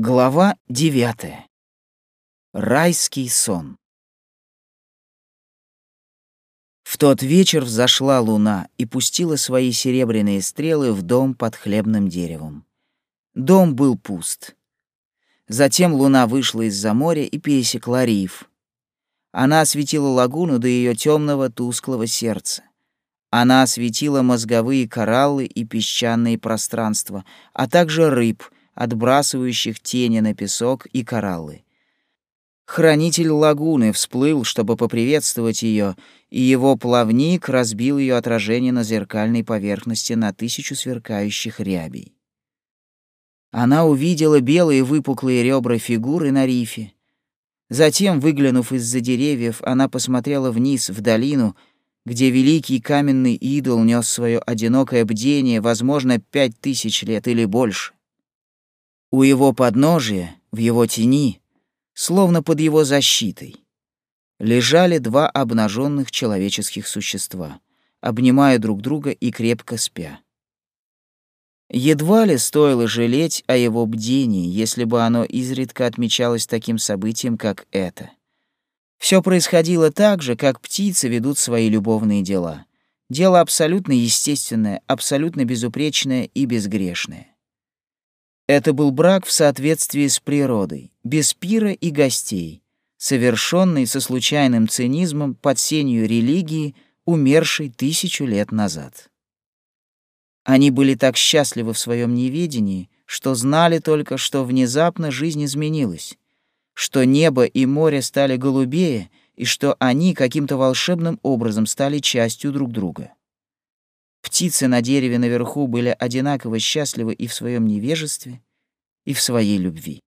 Глава девятая. Райский сон. В тот вечер взошла луна и пустила свои серебряные стрелы в дом под хлебным деревом. Дом был пуст. Затем луна вышла из-за моря и пересекла риф. Она осветила лагуну до ее темного тусклого сердца. Она осветила мозговые кораллы и песчаные пространства, а также рыб, отбрасывающих тени на песок и кораллы. Хранитель лагуны всплыл, чтобы поприветствовать ее, и его плавник разбил ее отражение на зеркальной поверхности на тысячу сверкающих рябей. Она увидела белые выпуклые ребра фигуры на рифе. Затем, выглянув из-за деревьев, она посмотрела вниз в долину — где великий каменный идол нес свое одинокое бдение, возможно, пять тысяч лет или больше. У его подножия, в его тени, словно под его защитой, лежали два обнаженных человеческих существа, обнимая друг друга и крепко спя. Едва ли стоило жалеть о его бдении, если бы оно изредка отмечалось таким событием, как это. Все происходило так же, как птицы ведут свои любовные дела. Дело абсолютно естественное, абсолютно безупречное и безгрешное. Это был брак в соответствии с природой, без пира и гостей, совершенный со случайным цинизмом под сенью религии, умершей тысячу лет назад. Они были так счастливы в своем неведении, что знали только, что внезапно жизнь изменилась, что небо и море стали голубее, и что они каким-то волшебным образом стали частью друг друга. Птицы на дереве наверху были одинаково счастливы и в своем невежестве, и в своей любви.